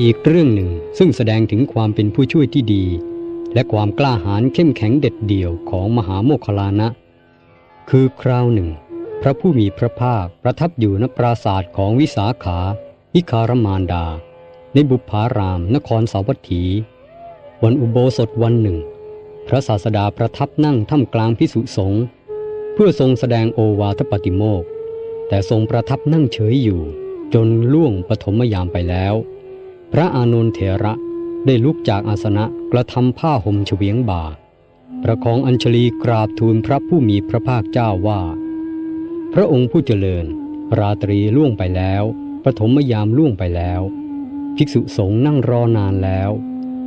อีกเรื่องหนึ่งซึ่งแสดงถึงความเป็นผู้ช่วยที่ดี และความกล้าหาญเข้มแข็งเด็ดเดี่ยวของมหาโมคคลานะ คือคราวหนึ่ง พระผู้มีพระภาคประทับอยู่ณปราศาสตร์ของวิสาขานิคารมานดา ในบุพารามนครสาวัตถี วันอุโบสถวันหนึ่ง พระศาสดาประทับนั่งท่ามกลางพิสุสงฆ์เพื่อทรงแสดงโอวาทปฏิโมกแต่ทรงประทับนั่งเฉยอยู่ จนล่วงปฐมยามไปแล้ว พระอานนทเถระได้ลุกจากอาสนะกระทำผ้าห่มเฉวียงบ่า ประคองอัญชลีกราบทูลพระผู้มีพระภาคเจ้าว่า พระองค์ผู้เจริญ ราตรีล่วงไปแล้วปฐมยามล่วงไปแล้ว ภิกษุสงฆ์นั่งรอนานแล้ว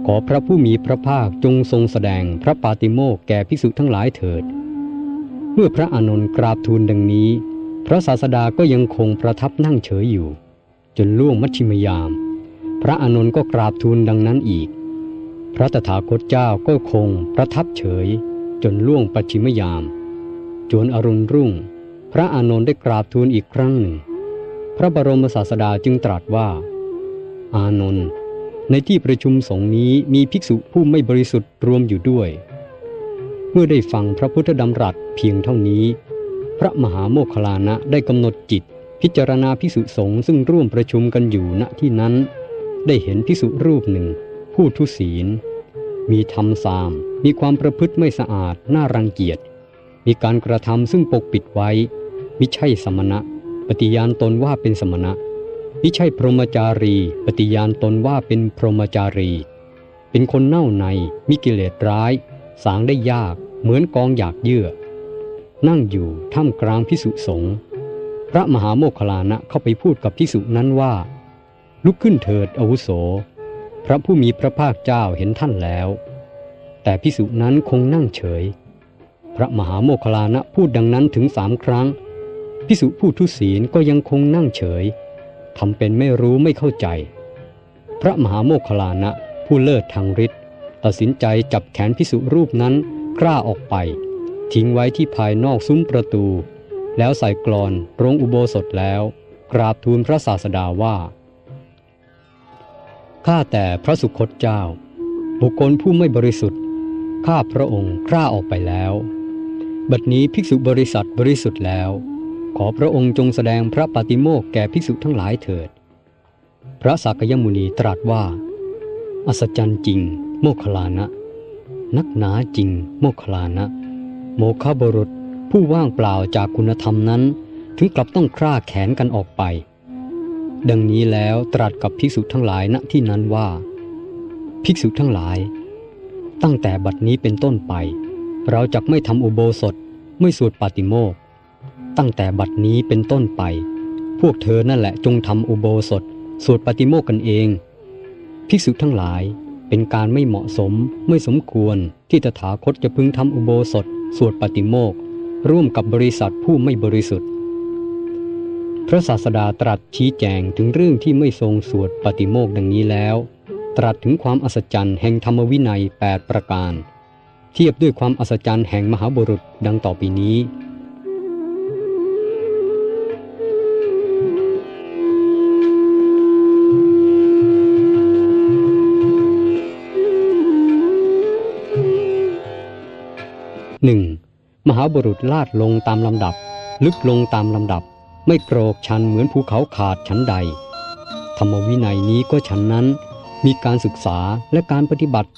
ขอพระผู้มีพระภาคจงทรงแสดงพระปาติโมกแก่ภิกษุทั้งหลายเถิด เมื่อพระอานนท์กราบทูลดังนี้ พระศาสดาก็ยังคงประทับนั่งเฉยอยู่ จนล่วงมัชชิมยาม พระอานนท์ก็กราบทูลดังนั้นอีก พระตถาคตเจ้าก็คงประทับเฉย จนล่วงปัจฉิมยามจนอรุณรุ่ง พระอานนท์ได้กราบทูลอีกครั้งหนึ่ง พระบรมศาสดาจึงตรัสว่า อานนท์ในที่ประชุมสงฆ์นี้มีภิกษุผู้ไม่บริสุทธิ์รวมอยู่ด้วย เมื่อได้ฟังพระพุทธดำรัสเพียงเท่านี้ พระมหาโมคคลานะได้กำหนดจิต พิจารณาภิกษุสงฆ์ซึ่งร่วมประชุมกันอยู่ณที่นั้น ได้เห็นภิกษุรูปหนึ่ง ผู้ทุศีล มีธรรมสาม มีความประพฤติไม่สะอาด น่ารังเกียจ มีการกระทำซึ่งปกปิดไว้ มิใช่สมณะ ปฏิญาณตนว่าเป็นสมณะ มิใช่พรหมจารี ปฏิญาณตนว่าเป็นพรหมจารี เป็นคนเน่าใน มีกิเลสร้าย สางได้ยาก เหมือนกองอยากเยื่อ นั่งอยู่ท่ามกลางพิสุสงฆ์พระมหาโมคคลานะเข้าไปพูดกับพิสุนั้นว่า ลุกขึ้นเถิดอาวุโส พระผู้มีพระภาคเจ้าเห็นท่านแล้ว แต่พิสุนั้นคงนั่งเฉย พระมหาโมคลานะพูดดังนั้นถึงสามครั้ง พิสุผู้ทุศีลก็ยังคงนั่งเฉยทำเป็นไม่รู้ไม่เข้าใจ พระมหาโมคคลานะผู้เลิศทางฤทธิ์ตัดสินใจจับแขนพิสุรูปนั้นกล้าออกไป ทิ้งไว้ที่ภายนอกซุ้มประตู แล้วใส่กรอนโรงอุโบสถแล้ว กราบทูลพระศาสดาว่า ข้าแต่พระสุคตเจ้า บุคคลผู้ไม่บริสุทธิ์ ข้าพระองค์กล้าออกไปแล้ว บัดนี้ภิกษุบริษัทบริสุทธิ์แล้ว ขอพระองค์จงแสดงพระปฏิโมกข์แก่ภิกษุทั้งหลายเถิด พระสักยมุนีตรัสว่า อัศจรรย์จริง โมคลานะ นักหนาจริง โมคลานะ โมฆะบุรุษผู้ว่างเปล่าจากคุณธรรมนั้น ถึงกลับต้องคร่าแขนกันออกไป ดังนี้แล้วตรัสกับภิกษุทั้งหลายณที่นั้นว่า ภิกษุทั้งหลาย ตั้งแต่บัดนี้เป็นต้นไป เราจะไม่ทำอุโบสถไม่สวดปาติโมกตั้งแต่บัดนี้เป็นต้นไป พวกเธอนั่นแหละจงทำอุโบสถสวดปาติโมกกันเอง ภิกษุทั้งหลายเป็นการไม่เหมาะสมไม่สมควรที่ตถาคตจะพึงทำอุโบสถ สวดปาติโมกร่วมกับบริษัทผู้ไม่บริสุทธิ์ พระศาสดาตรัสชี้แจงถึงเรื่องที่ไม่ทรงสวดปาติโมกข์ดังนี้แล้ว ตรัสถึงความอัศจรรย์แห่งธรรมวินัย 8 ประการ เทียบด้วยความอัศจรรย์แห่งมหาบุรุษดังต่อไปนี้หนึ่งมหาบุรุษลาดลงตามลำดับ ลึกลงตามลำดับ ไม่โกรกชันเหมือนภูเขาขาดชั้นใด ธรรมวินัยนี้ก็ฉันนั้น มีการศึกษาและการปฏิบัติ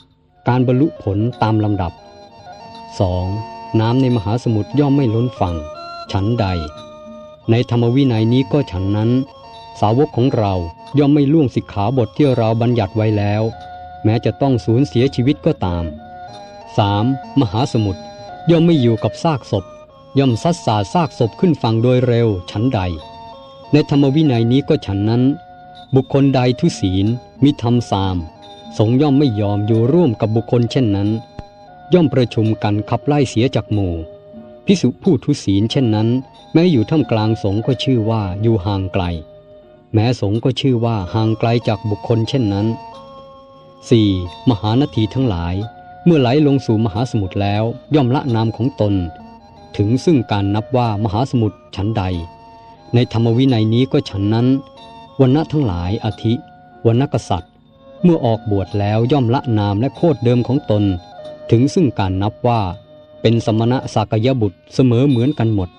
การบรรลุผลตามลำดับ 2. น้ำในมหาสมุทรย่อมไม่ล้นฝั่งฉันใด ในธรรมวินัยนี้ก็ฉันนั้น สาวกของเราย่อมไม่ล่วงสิกขาบทที่เราบัญญัติไว้แล้ว แม้จะต้องสูญเสียชีวิตก็ตาม 3. มหาสมุทรย่อมไม่อยู่กับซากศพ ย่อมซัดสาซากศพขึ้นฝั่งโดยเร็วฉันใด ในธรรมวินัยนี้ก็ฉันนั้น บุคคลใดทุศีลมีธรรมสาม สงย่อมไม่ยอมอยู่ร่วมกับบุคคลเช่นนั้น ย่อมประชุมกันขับไล่เสียจากหมู่พิสุผู้ทุศีลเช่นนั้น แม้อยู่ท่ามกลางสงก็ชื่อว่าอยู่ห่างไกล แม้สงก็ชื่อว่าห่างไกลจากบุคคลเช่นนั้น 4. มหานาทีทั้งหลาย เมื่อไหลลงสู่มหาสมุทรแล้ว ย่อมละนามของตน ถึงซึ่งการนับว่ามหาสมุทรฉันใด ในธรรมวินัยนี้ก็ฉันนั้นวันณะทั้งหลายอาทิวันณกษัตริย์ เมื่อออกบวชแล้วย่อมละนามและโคดเดิมของตน ถึงซึ่งการนับว่าเป็นสมณะสักยบุตรเสมอเหมือนกันหมด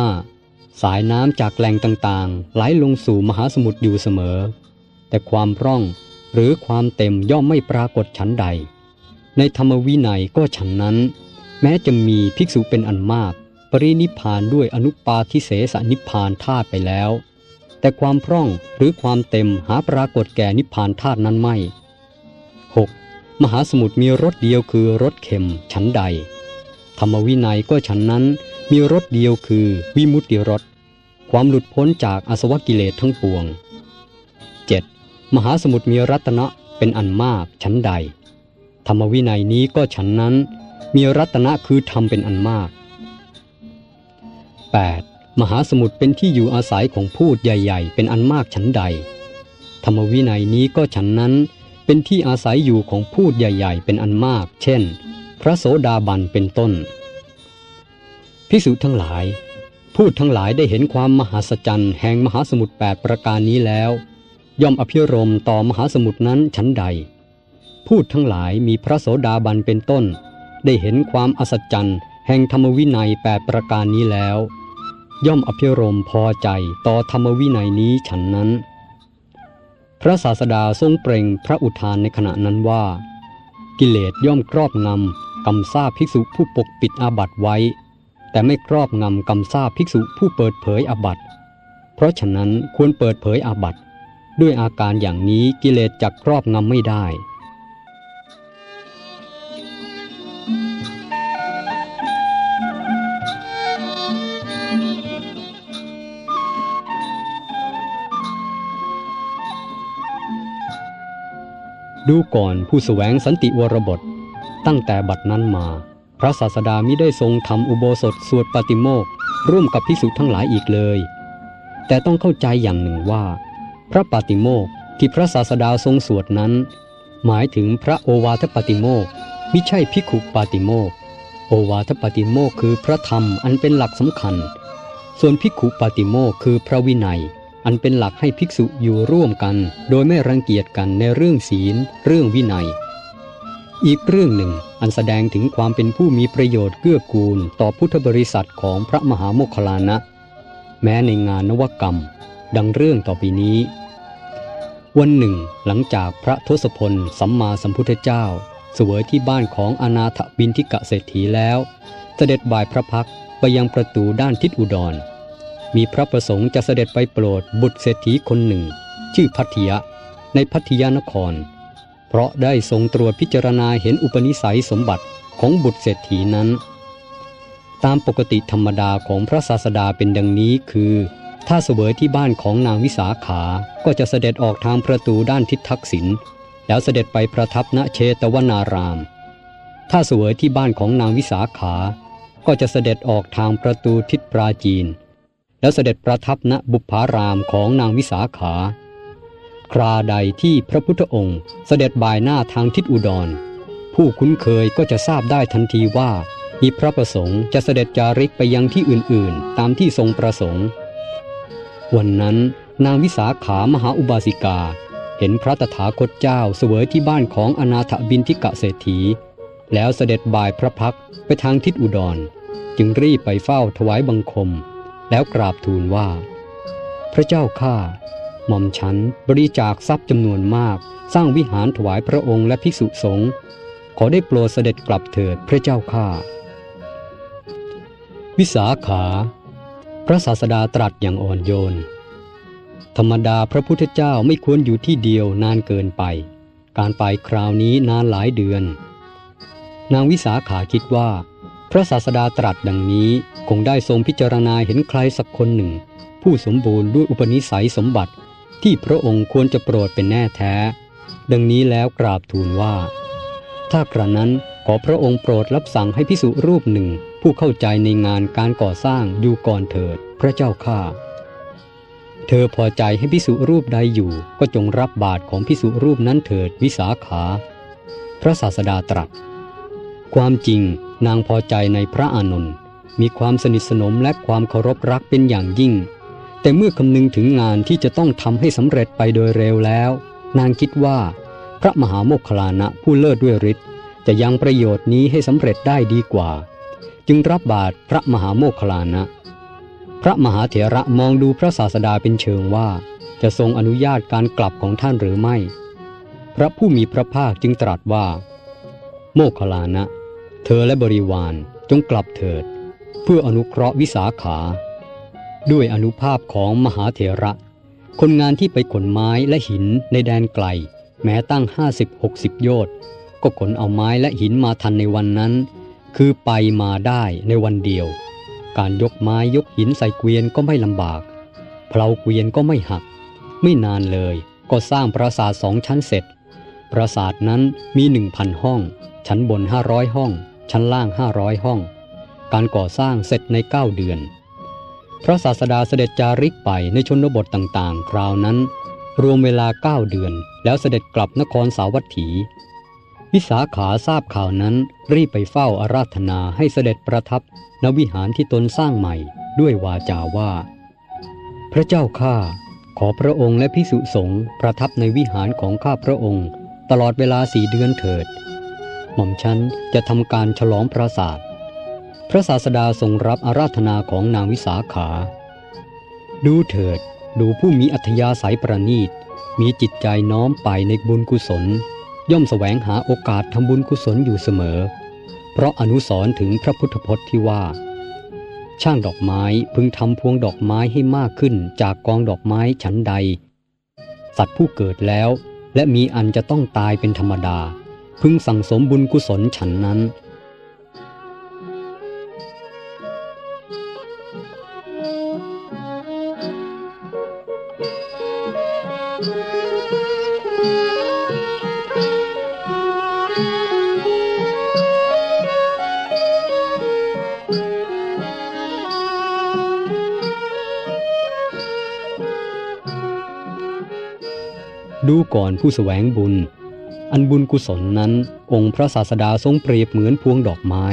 5. สายน้ำจากแหล่งต่างๆ ไหลลงสู่มหาสมุทรอยู่เสมอ แต่ความร่องหรือความเต็มย่อมไม่ปรากฏฉันใด ในธรรมวินัยก็ฉันนั้น แม้จะมีภิกษุเป็นอันมาก ปรินิพานด้วยอนุปาทิเสสนิพานธาตุไปแล้ว แต่ความพร่องหรือความเต็มหาปรากฏแก่นิพานธาตุนั้นไม่ 6. มหาสมุทรมีรสเดียวคือรสเค็มฉันใด ธรรมวินัยก็ฉันนั้นมีรสเดียวคือวิมุตติรสความหลุดพ้นจากอสวกิเลสทั้งปวง 7. มหาสมุทรมีรัตนะเป็นอันมากชั้นใด ธรรมวินัยนี้ก็ฉันนั้น มีรัตนะคือธรรมเป็นอันมาก 8. มหาสมุทรเป็นที่อยู่อาศัยของพูดใหญ่ ๆ เป็นอันมากชั้นใด ธรรมวินัยนี้ก็ฉันนั้นเป็นที่อาศัยอยู่ของพูดใหญ่ ๆ เป็นอันมาก เช่น พระโสดาบันเป็นต้น พิสุทั้งหลาย พูดทั้งหลายได้เห็นความมหาศจรรย์แห่งมหาสมุทรแปดประการนี้แล้ว ย่อมอภิรมต่อมหาสมุทรนั้นชั้นใด พูดทั้งหลายมีพระโสดาบันเป็นต้น ได้เห็นความอัศจรรย์แห่งธรรมวินัยแปดประการนี้แล้ว ย่อมอภิรมพอใจต่อธรรมวินัยนี้ฉันนั้น พระศาสดาทรงเปล่งพระอุทานในขณะนั้นว่า กิเลสย่อมครอบงำกำซาภิกษุผู้ปกปิดอาบัติไว้ แต่ไม่ครอบงำกำซาภิกษุผู้เปิดเผยอาบัติ เพราะฉะนั้นควรเปิดเผยอาบัติ ด้วยอาการอย่างนี้กิเลสจักครอบงำไม่ได้ ดูก่อนผู้สแสวงสันติวรบท ตั้งแต่บัดนั้นมา พระศาสดามิได้ทรงทำอุโบสถสวดปฏิโมกร่วมกับภิกษุทั้งหลายอีกเลย แต่ต้องเข้าใจอย่างหนึ่งว่า พระปฏิโมกที่พระศาสดาทรงสวดนั้น หมายถึงพระโอวาทปฏิโมกมิใช่ภิขุปฏิโมกโอวาทปฏิโมกคือพระธรรมอันเป็นหลักสำคัญ ส่วนภิขุปฏิโมกคือพระวินัย อันเป็นหลักให้ภิกษุอยู่ร่วมกัน โดยไม่รังเกียจกันในเรื่องศีล เรื่องวินัย อีกเรื่องหนึ่งอันแสดงถึงความเป็นผู้มีประโยชน์เกื้อกูล ต่อพุทธบริษัทของพระมหาโมคคลานะ แม้ในงานนวกรรม ดังเรื่องต่อไปนี้ วันหนึ่ง หลังจากพระทศพลสัมมาสัมพุทธเจ้า เสวยที่บ้านของอนาถบินทิกะเศรษฐีแล้ว เสด็จบ่ายพระพักไปยังประตูด้านทิศอุดร มีพระประสงค์จะเสด็จไปโปรดบุตรเศรษฐีคนหนึ่ง ชื่อพัทยะในพัทยานคร เพราะได้ทรงตรวจพิจารณาเห็นอุปนิสัยสมบัติของบุตรเศรษฐีนั้น ตามปกติธรรมดาของพระศาสดาเป็นดังนี้คือ ถ้าเสวยที่บ้านของนางวิสาขา ก็จะเสด็จออกทางประตูด้านทิศทักษิณแล้วเสด็จไปประทับณเชตวนาราม ถ้าเสวยที่บ้านของนางวิสาขา ก็จะเสด็จออกทางประตูทิศปราจีน แล้วเสด็จประทับณบุพารามของนางวิสาขา คราใดที่พระพุทธองค์เสด็จบ่ายหน้าทางทิศอุดร ผู้คุ้นเคยก็จะทราบได้ทันทีว่ามีพระประสงค์จะเสด็จจาริกไปยังที่อื่นๆ ตามที่ทรงประสงค์ วันนั้นนางวิสาขามหาอุบาสิกา เห็นพระตถาคตเจ้าเสวยที่บ้านของอนาถบินทิกะเศรษฐี แล้วเสด็จบ่ายพระพักไปทางทิศอุดร จึงรีบไปเฝ้าถวายบังคม แล้วกราบทูลว่า พระเจ้าข้าหม่อมฉันบริจาคทรัพย์จำนวนมาก สร้างวิหารถวายพระองค์และภิกษุสงฆ์ขอได้โปรดเสด็จกลับเถิดพระเจ้าข้าวิสาขา พระศาสดาตรัสอย่างอ่อนโยน ธรรมดาพระพุทธเจ้าไม่ควรอยู่ที่เดียวนานเกินไป การไปคราวนี้นานหลายเดือน นางวิสาขาคิดว่า พระศาสดาตรัสดังนี้คงได้ทรงพิจารณาเห็นใครสักคนหนึ่ง ผู้สมบูรณ์ด้วยอุปนิสัยสมบัติ ที่พระองค์ควรจะโปรดเป็นแน่แท้ ดังนี้แล้วกราบทูลว่า ถ้ากระนั้นขอพระองค์โปรดรับสั่งให้พิสุรูปหนึ่ง ผู้เข้าใจในงานการก่อสร้างอยู่ก่อนเถิด พระเจ้าข้าเธอพอใจให้พิสุรูปใดอยู่ ก็จงรับบาทของพิสุรูปนั้นเถิดวิสาขา พระศาสดาตรัส ความจริงนางพอใจในพระอานนท์มีความสนิทสนมและความเคารพรักเป็นอย่างยิ่ง แต่เมื่อคำนึงถึงงานที่จะต้องทำให้สำเร็จไปโดยเร็วแล้ว นางคิดว่า พระมหาโมคคลานะผู้เลิศด้วยฤทธิ์จะยังประโยชน์นี้ให้สำเร็จได้ดีกว่า จึงรับบาตรพระมหาโมคคลานะ พระมหาเถระมองดูพระศาสดาเป็นเชิงว่า จะทรงอนุญาตการกลับของท่านหรือไม่ พระผู้มีพระภาคจึงตรัสว่า โมคคลานะ เธอและบริวารจงกลับเถิด เพื่ออนุเคราะห์วิสาขา ด้วยอนุภาพของมหาเถระ คนงานที่ไปขนไม้และหินในแดนไกล แม้ตั้ง 50-60 โยชน์ก็ขนเอาไม้และหินมาทันในวันนั้น คือไปมาได้ในวันเดียว การยกไม้ยกหินใส่เกวียนก็ไม่ลำบากเพลาเกวียนก็ไม่หัก ไม่นานเลยก็สร้างปราสาทสองชั้นเสร็จ ปราสาทนั้นมีหนึ่งพันห้อง ชั้นบนห้าร้อยห้อง ชั้นล่างห้าร้อยห้อง การก่อสร้างเสร็จในเก้าเดือน พระศาสดาเสด็จจาริกไปในชนบทต่างๆ คราวนั้น รวมเวลาเก้าเดือน แล้วเสด็จกลับนครสาวัตถี วิสาขาทราบข่าวนั้นรีบไปเฝ้าอาราธนาให้เสด็จประทับณวิหารที่ตนสร้างใหม่ด้วยวาจาว่า พระเจ้าข้าขอพระองค์และพิสุสงฆ์ประทับในวิหารของข้าพระองค์ ตลอดเวลาสี่เดือนเถิด หม่อมฉันจะทำการฉลองปราสาท พระศาสดาทรงรับอาราธนาของนางวิสาขา ดูเถิด ดูผู้มีอัธยาศัยประณีต มีจิตใจน้อมไปในบุญกุศล ย่อมแสวงหาโอกาสทำบุญกุศลอยู่เสมอ เพราะอนุสรถึงพระพุทธพจน์ที่ว่า ช่างดอกไม้พึงทำพวงดอกไม้ให้มากขึ้นจากกองดอกไม้ชั้นใด สัตว์ผู้เกิดแล้วและมีอันจะต้องตายเป็นธรรมดา พึงสั่งสมบุญกุศลฉันนั้น ดูก่อนผู้แสวงบุญ อันบุญกุศลนั้น องค์พระศาสดาทรงเปรียบเหมือนพวงดอกไม้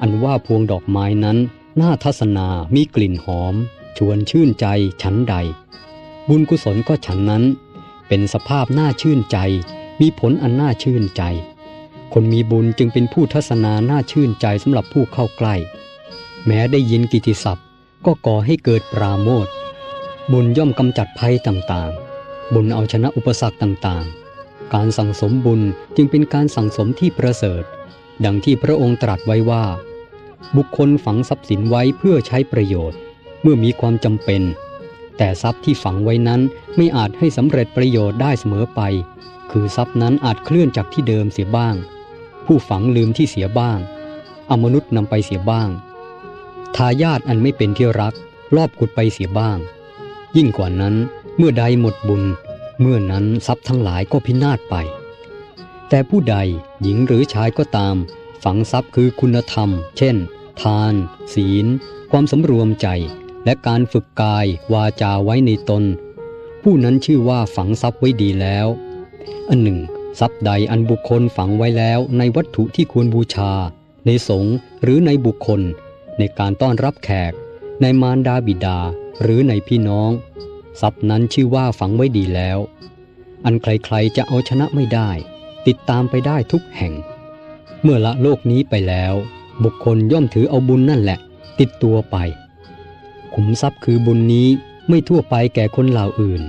อันว่าพวงดอกไม้นั้นน่าทัศนามีกลิ่นหอม ชวนชื่นใจชั้นใด บุญกุศลก็ฉันนั้น เป็นสภาพน่าชื่นใจ มีผลอันน่าชื่นใจ คนมีบุญจึงเป็นผู้ทัศนาน่าชื่นใจสำหรับผู้เข้าใกล้ แม้ได้ยินกิติศัพท์ ก็ก่อให้เกิดปราโมทบุญย่อมกำจัดภัยต่างๆ บุญเอาชนะอุปสรรคต่างๆ การสั่งสมบุญจึงเป็นการสั่งสมที่ประเสริฐ ดังที่พระองค์ตรัสไว้ว่า บุคคลฝังทรัพย์สินไว้เพื่อใช้ประโยชน์ เมื่อมีความจำเป็น แต่ทรัพย์ที่ฝังไว้นั้นไม่อาจให้สำเร็จประโยชน์ได้เสมอไป คือทรัพย์นั้นอาจเคลื่อนจากที่เดิมเสียบ้าง ผู้ฝังลืมที่เสียบ้างเอามนุษย์นำไปเสียบ้าง ทายาทอันไม่เป็นที่รัก ลอบขุดไปเสียบ้าง ยิ่งกว่านั้นเมื่อใดหมดบุญ เมื่อนั้นทรัพย์ทั้งหลายก็พินาศไป แต่ผู้ใดหญิงหรือชายก็ตาม ฝังทรัพย์คือคุณธรรม เช่น ทาน ศีล ความสำรวมใจ และการฝึกกายวาจาไว้ในตน ผู้นั้นชื่อว่าฝังทรัพย์ไว้ดีแล้ว อันหนึ่ง ทรัพย์ใดอันบุคคลฝังไว้แล้วในวัตถุที่ควรบูชา ในสงฆ์หรือในบุคคล ในการต้อนรับแขก ในมารดาบิดาหรือในพี่น้อง ทรัพย์นั้นชื่อว่าฝังไว้ดีแล้ว อันใครๆจะเอาชนะไม่ได้ ติดตามไปได้ทุกแห่ง เมื่อละโลกนี้ไปแล้ว บุคคลย่อมถือเอาบุญนั่นแหละ ติดตัวไป ขุมทรัพย์คือบุญนี้ไม่ทั่วไปแก่คนเหล่าอื่น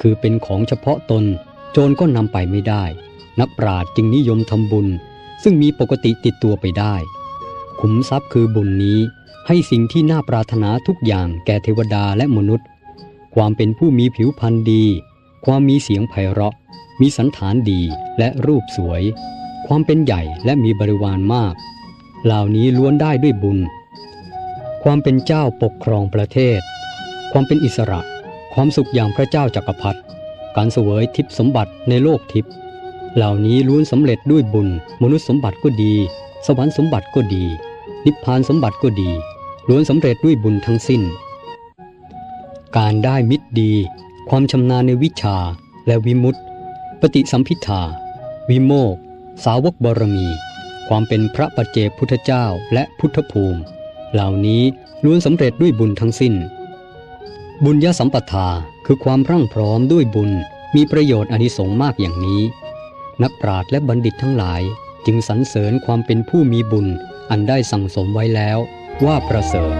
คือเป็นของเฉพาะตน โจรก็นำไปไม่ได้ นักปราชญ์จึงนิยมทำบุญ ซึ่งมีปกติติดตัวไปได้ ขุมทรัพย์คือบุญนี้ให้สิ่งที่น่าปรารถนาทุกอย่างแก่เทวดาและมนุษย์ ความเป็นผู้มีผิวพรรณดี ความมีเสียงไพเราะ มีสันฐานดีและรูปสวย ความเป็นใหญ่และมีบริวารมาก เหล่านี้ล้วนได้ด้วยบุญ ความเป็นเจ้าปกครองประเทศ ความเป็นอิสระ ความสุขอย่างพระเจ้าจักรพรรดิการเสวยทิพย์สมบัติในโลกทิพย์เหล่านี้ล้วนสำเร็จด้วยบุญ มนุษย์สมบัติก็ดี สวรรค์สมบัติก็ดี นิพพานสมบัติก็ดี ล้วนสำเร็จด้วยบุญทั้งสิ้น การได้มิตรดี ความชำนาญในวิชาและวิมุตติปฏิสัมพิทาวิโมกสาวกบารมี ความเป็นพระปัจเจกพุทธเจ้าและพุทธภูมิ เหล่านี้ล้วนสำเร็จด้วยบุญทั้งสิ้น บุญยสัมปทาคือความรั่งพร้อมด้วยบุญมีประโยชน์อนิสงส์มากอย่างนี้ นักปราชญ์และบัณฑิตทั้งหลายจึงสรรเสริญความเป็นผู้มีบุญอันได้สั่งสมไว้แล้วว่าประเสริฐ